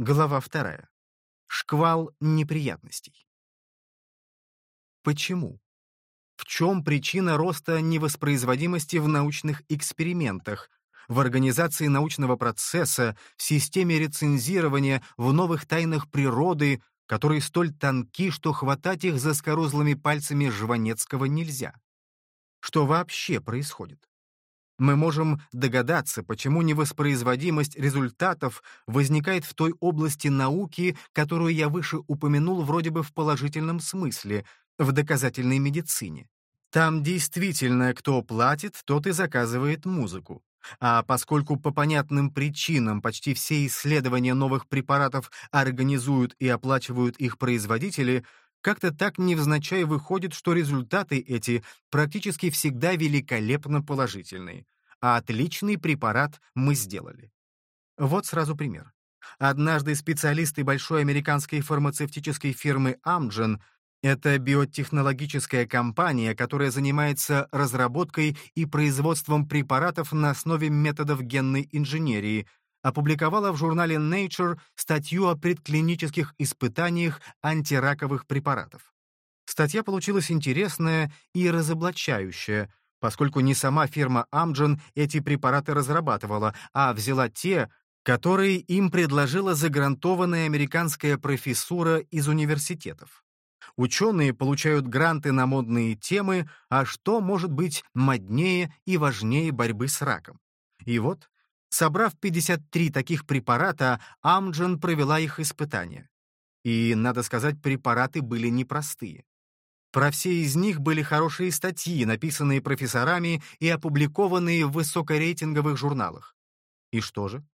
Глава вторая. Шквал неприятностей. Почему? В чем причина роста невоспроизводимости в научных экспериментах, в организации научного процесса, в системе рецензирования, в новых тайнах природы, которые столь тонки, что хватать их за скорузлыми пальцами Жванецкого нельзя? Что вообще происходит? Мы можем догадаться, почему невоспроизводимость результатов возникает в той области науки, которую я выше упомянул вроде бы в положительном смысле, в доказательной медицине. Там действительно кто платит, тот и заказывает музыку. А поскольку по понятным причинам почти все исследования новых препаратов организуют и оплачивают их производители, как-то так невзначай выходит, что результаты эти практически всегда великолепно положительные. А отличный препарат мы сделали. Вот сразу пример. Однажды специалисты большой американской фармацевтической фирмы Amgen это биотехнологическая компания, которая занимается разработкой и производством препаратов на основе методов генной инженерии, опубликовала в журнале Nature статью о предклинических испытаниях антираковых препаратов. Статья получилась интересная и разоблачающая, поскольку не сама фирма Amgen эти препараты разрабатывала, а взяла те, которые им предложила загрантованная американская профессура из университетов. Ученые получают гранты на модные темы, а что может быть моднее и важнее борьбы с раком? И вот, собрав 53 таких препарата, Амджен провела их испытания. И, надо сказать, препараты были непростые. Про все из них были хорошие статьи, написанные профессорами и опубликованные в высокорейтинговых журналах. И что же?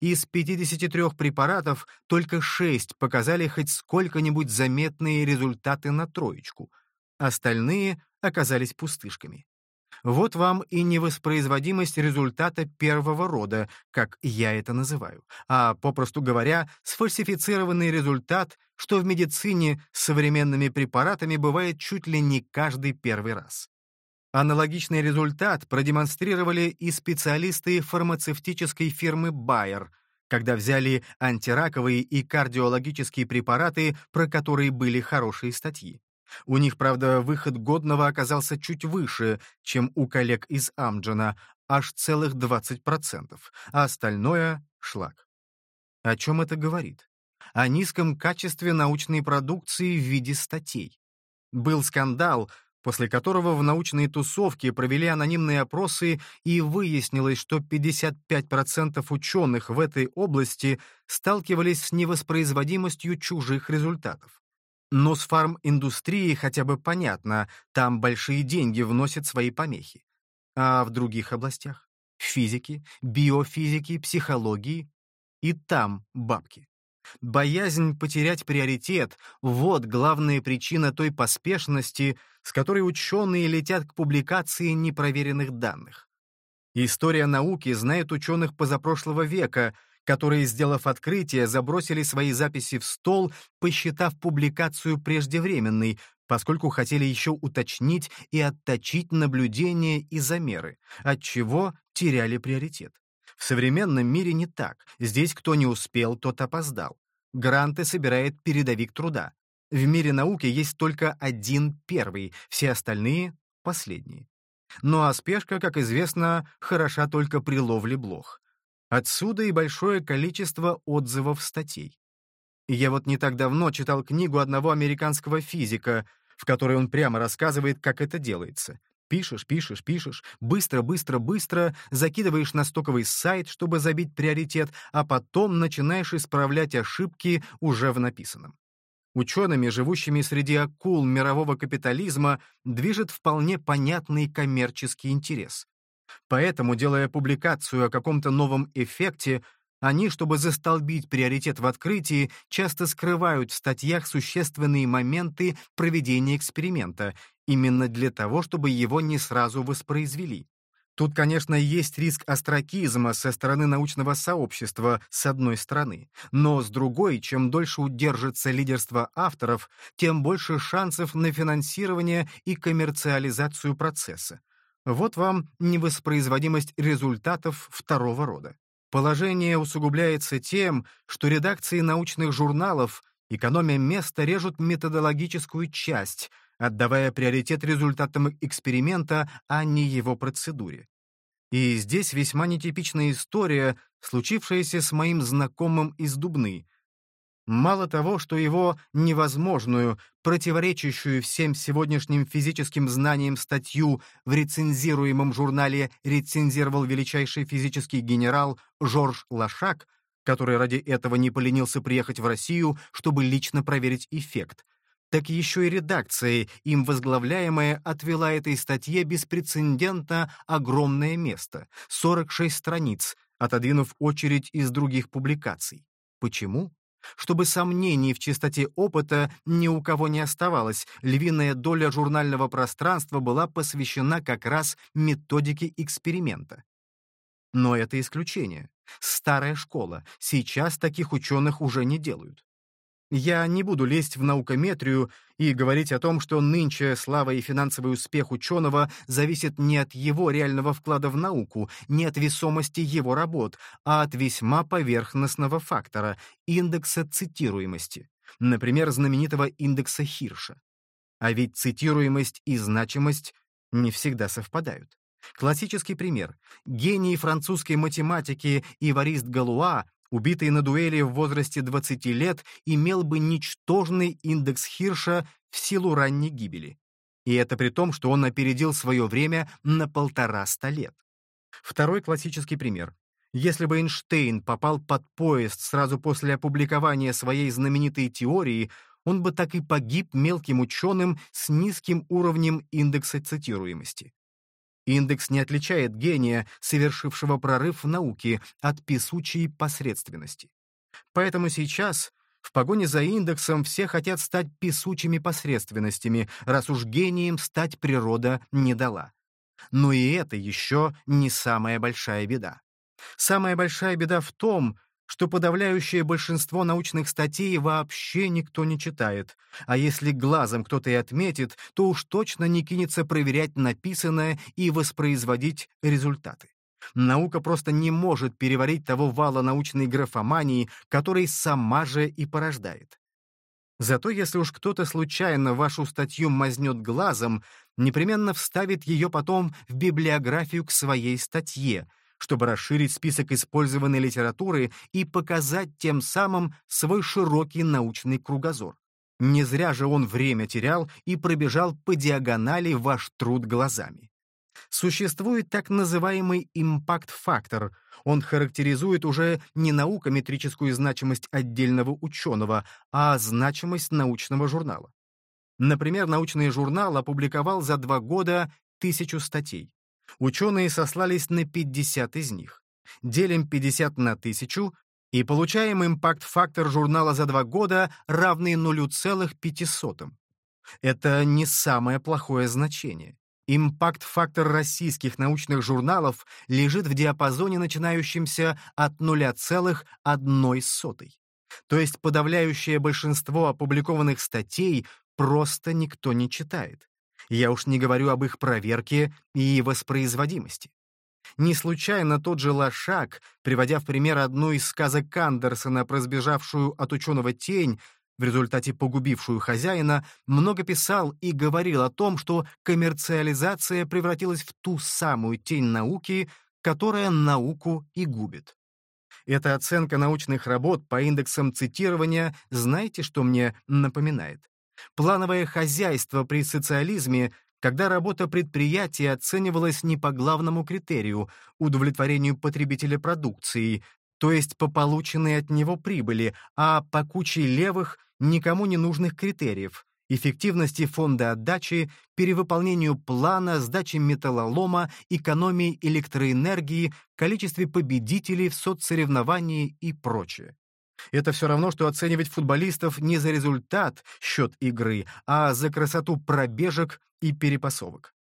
Из 53 препаратов только 6 показали хоть сколько-нибудь заметные результаты на троечку. Остальные оказались пустышками. Вот вам и невоспроизводимость результата первого рода, как я это называю, а, попросту говоря, сфальсифицированный результат, что в медицине с современными препаратами бывает чуть ли не каждый первый раз. Аналогичный результат продемонстрировали и специалисты фармацевтической фирмы Bayer, когда взяли антираковые и кардиологические препараты, про которые были хорошие статьи. У них, правда, выход годного оказался чуть выше, чем у коллег из Амджена, аж целых 20%, а остальное — шлак. О чем это говорит? О низком качестве научной продукции в виде статей. Был скандал, после которого в научные тусовки провели анонимные опросы и выяснилось, что 55% ученых в этой области сталкивались с невоспроизводимостью чужих результатов. Но с фарм-индустрией хотя бы понятно, там большие деньги вносят свои помехи. А в других областях? Физики, биофизики, психологии? И там бабки. Боязнь потерять приоритет — вот главная причина той поспешности, с которой ученые летят к публикации непроверенных данных. История науки знает ученых позапрошлого века, которые, сделав открытие, забросили свои записи в стол, посчитав публикацию преждевременной, поскольку хотели еще уточнить и отточить наблюдения и замеры, отчего теряли приоритет. В современном мире не так. Здесь кто не успел, тот опоздал. Гранты собирает передовик труда. В мире науки есть только один первый, все остальные — последние. Ну а спешка, как известно, хороша только при ловле блох. Отсюда и большое количество отзывов статей. Я вот не так давно читал книгу одного американского физика, в которой он прямо рассказывает, как это делается. Пишешь, пишешь, пишешь, быстро, быстро, быстро, закидываешь на стоковый сайт, чтобы забить приоритет, а потом начинаешь исправлять ошибки уже в написанном. Учеными, живущими среди акул мирового капитализма, движет вполне понятный коммерческий интерес. Поэтому, делая публикацию о каком-то новом эффекте, они, чтобы застолбить приоритет в открытии, часто скрывают в статьях существенные моменты проведения эксперимента, именно для того, чтобы его не сразу воспроизвели. Тут, конечно, есть риск астракизма со стороны научного сообщества, с одной стороны. Но с другой, чем дольше удержится лидерство авторов, тем больше шансов на финансирование и коммерциализацию процесса. Вот вам невоспроизводимость результатов второго рода. Положение усугубляется тем, что редакции научных журналов, экономя место, режут методологическую часть, отдавая приоритет результатам эксперимента, а не его процедуре. И здесь весьма нетипичная история, случившаяся с моим знакомым из Дубны. Мало того, что его невозможную, противоречащую всем сегодняшним физическим знаниям статью в рецензируемом журнале рецензировал величайший физический генерал Жорж Лашак, который ради этого не поленился приехать в Россию, чтобы лично проверить эффект, так еще и редакция, им возглавляемая, отвела этой статье беспрецедентно огромное место — 46 страниц, отодвинув очередь из других публикаций. Почему? Чтобы сомнений в чистоте опыта ни у кого не оставалось, львиная доля журнального пространства была посвящена как раз методике эксперимента. Но это исключение. Старая школа. Сейчас таких ученых уже не делают. Я не буду лезть в наукометрию и говорить о том, что нынче слава и финансовый успех ученого зависит не от его реального вклада в науку, не от весомости его работ, а от весьма поверхностного фактора — индекса цитируемости, например, знаменитого индекса Хирша. А ведь цитируемость и значимость не всегда совпадают. Классический пример. Гений французской математики Иварист Галуа убитый на дуэли в возрасте 20 лет, имел бы ничтожный индекс Хирша в силу ранней гибели. И это при том, что он опередил свое время на полтораста лет. Второй классический пример. Если бы Эйнштейн попал под поезд сразу после опубликования своей знаменитой теории, он бы так и погиб мелким ученым с низким уровнем индекса цитируемости. Индекс не отличает гения, совершившего прорыв в науке, от песучей посредственности. Поэтому сейчас, в погоне за индексом, все хотят стать песучими посредственностями, раз уж гением стать природа не дала. Но и это еще не самая большая беда. Самая большая беда в том, что подавляющее большинство научных статей вообще никто не читает, а если глазом кто-то и отметит, то уж точно не кинется проверять написанное и воспроизводить результаты. Наука просто не может переварить того вала научной графомании, который сама же и порождает. Зато если уж кто-то случайно вашу статью мазнет глазом, непременно вставит ее потом в библиографию к своей статье — чтобы расширить список использованной литературы и показать тем самым свой широкий научный кругозор. Не зря же он время терял и пробежал по диагонали ваш труд глазами. Существует так называемый импакт-фактор. Он характеризует уже не наукометрическую значимость отдельного ученого, а значимость научного журнала. Например, научный журнал опубликовал за два года тысячу статей. Ученые сослались на 50 из них. Делим 50 на 1000 и получаем импакт-фактор журнала за два года, равный 0,05. Это не самое плохое значение. Импакт-фактор российских научных журналов лежит в диапазоне, начинающемся от 0,01. То есть подавляющее большинство опубликованных статей просто никто не читает. Я уж не говорю об их проверке и воспроизводимости. Не случайно тот же Лошак, приводя в пример одну из сказок Кандерсона про сбежавшую от ученого тень, в результате погубившую хозяина, много писал и говорил о том, что коммерциализация превратилась в ту самую тень науки, которая науку и губит. Эта оценка научных работ по индексам цитирования, знаете, что мне напоминает? Плановое хозяйство при социализме, когда работа предприятия оценивалась не по главному критерию — удовлетворению потребителя продукции, то есть по полученной от него прибыли, а по куче левых, никому не нужных критериев — эффективности фонда отдачи, перевыполнению плана, сдачи металлолома, экономии электроэнергии, количестве победителей в соцсоревновании и прочее. Это все равно, что оценивать футболистов не за результат, счет игры, а за красоту пробежек и перепасовок.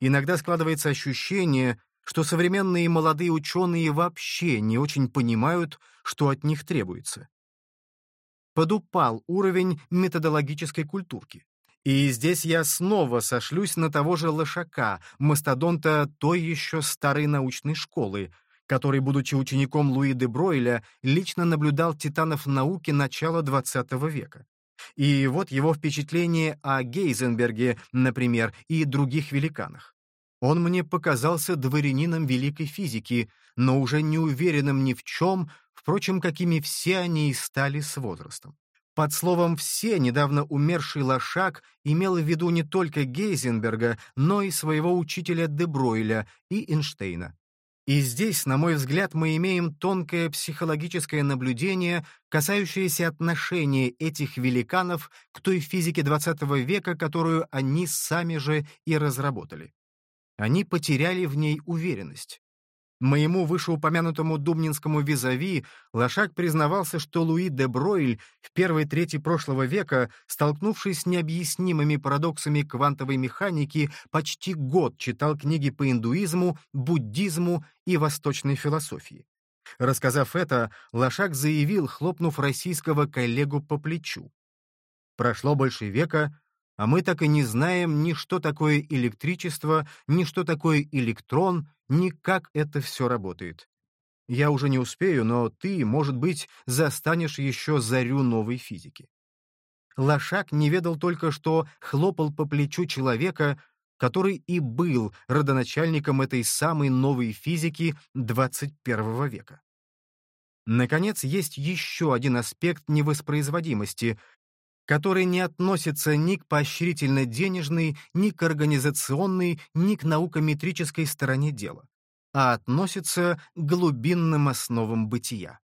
Иногда складывается ощущение, что современные молодые ученые вообще не очень понимают, что от них требуется. Подупал уровень методологической культурки. И здесь я снова сошлюсь на того же Лошака, мастодонта той еще старой научной школы, который, будучи учеником Луи де Бройля, лично наблюдал титанов науки начала XX века. И вот его впечатление о Гейзенберге, например, и других великанах. Он мне показался дворянином великой физики, но уже не уверенным ни в чем, впрочем, какими все они и стали с возрастом. Под словом «все» недавно умерший Лошак имел в виду не только Гейзенберга, но и своего учителя Дебройля и Эйнштейна. И здесь, на мой взгляд, мы имеем тонкое психологическое наблюдение, касающееся отношения этих великанов к той физике XX века, которую они сами же и разработали. Они потеряли в ней уверенность. Моему вышеупомянутому дубнинскому визави Лошак признавался, что Луи де Бройль в первой трети прошлого века, столкнувшись с необъяснимыми парадоксами квантовой механики, почти год читал книги по индуизму, буддизму и восточной философии. Рассказав это, Лошак заявил, хлопнув российского коллегу по плечу. Прошло больше века, а мы так и не знаем ни что такое электричество, ни что такое электрон, ни как это все работает. Я уже не успею, но ты, может быть, застанешь еще зарю новой физики. Лошак не ведал только, что хлопал по плечу человека, который и был родоначальником этой самой новой физики XXI века. Наконец, есть еще один аспект невоспроизводимости, который не относится ни к поощрительно-денежной, ни к организационной, ни к наукометрической стороне дела, а относится к глубинным основам бытия.